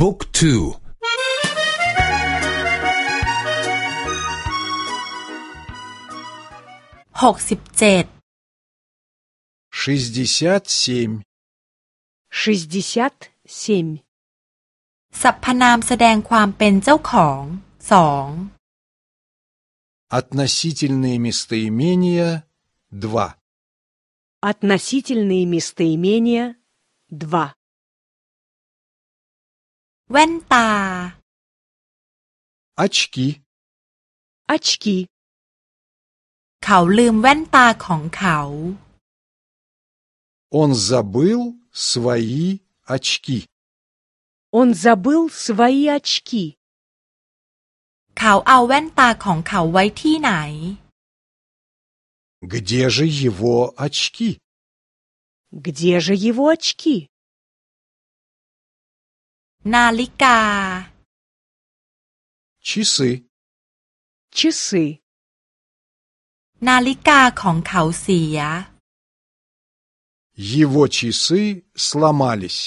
บุ๊กทู หกสิบเจ็ด шестьдесят семь, шестьдесят семь, สรรพนามแสดงความเป็นเจ้าของสอง относительные местоимения два, относительные местоимения два, แว่นตา очки, очки, เขาลืมแว่นตาของเขา он забыл свои очки, он забыл свои очки, เขาเอาแว่นตาของเขาไว้ที่ไหน где же его очки? где же его очки? นาฬิกา Часы, Часы, นาฬิกาของเขาเสีย его часы сломались,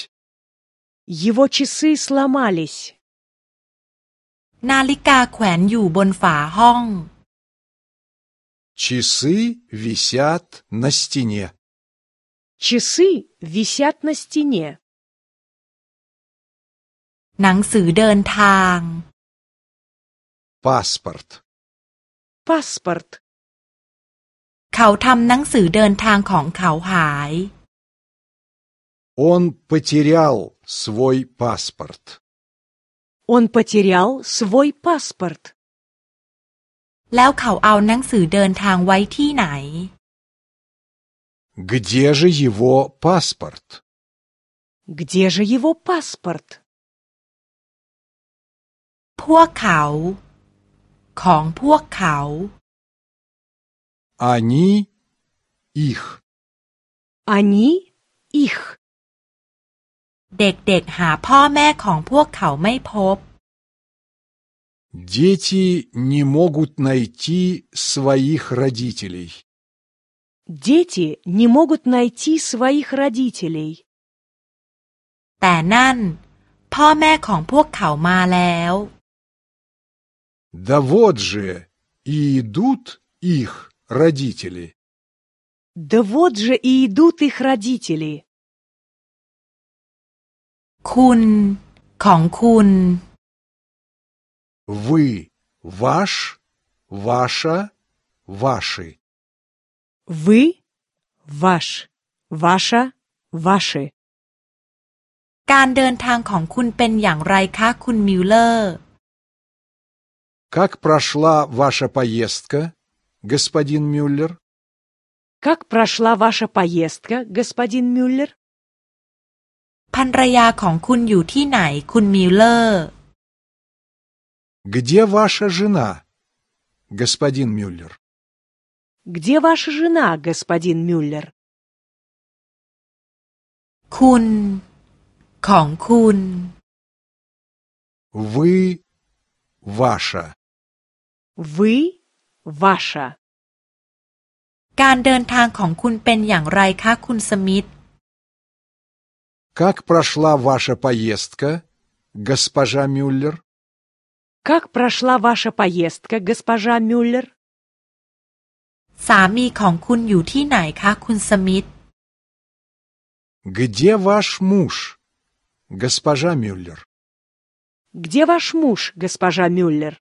его часы сломались, นาฬิกาแขวนอยู่บนฝาห้อง часы висят на стене, часы висят на стене, หนังสือเดินทาง паспорт, паспорт, เขาทำหนังสือเดินทางของเขาหาย он потерял свой паспорт, он потерял свой паспорт, แล้วเขาเอาหนังสือเดินทางไว้ที่ไหน где же его паспорт? где же его паспорт? พวกเขา ของพวกเขา Они, их, Они, их, เด็กๆหาพ่อแม่ของพวกเขาไม่พบ дети не могут найти своих родителей. дети не могут найти своих родителей, แต่นั่น พ่อแม่ของพวกเขามาแล้ว Да вот же и идут их родители. да вот же и идут их родители, คุณ ของคุณ Вы, ваш, ваша, ваши. вы, ваш, ваша, ваши. การเดินทางของคุณเป็นอย่างไรคะคุณมิลเลอร์ Как прошла ваша поездка, господин Мюллер? Как прошла ваша поездка, господин Мюллер? ภรรยาของคุณอยู่ที่ไหนคุณมิลเลอร์ Где ваша жена, господин Мюллер? Где ваша жена, господин Мюллер? คุณ ของคุณ Вы, ваша. Вы, ваша. การเดินทางของคุณเป็นอย่างไรคะคุณสมิธ Как прошла ваша поездка, госпожа Мюллер? Как прошла ваша поездка, госпожа Мюллер? สามีของคุณอยู่ที่ไหนคะคุณสมิธ Где ваш муж, госпожа Мюллер? Где ваш муж, госпожа Мюллер?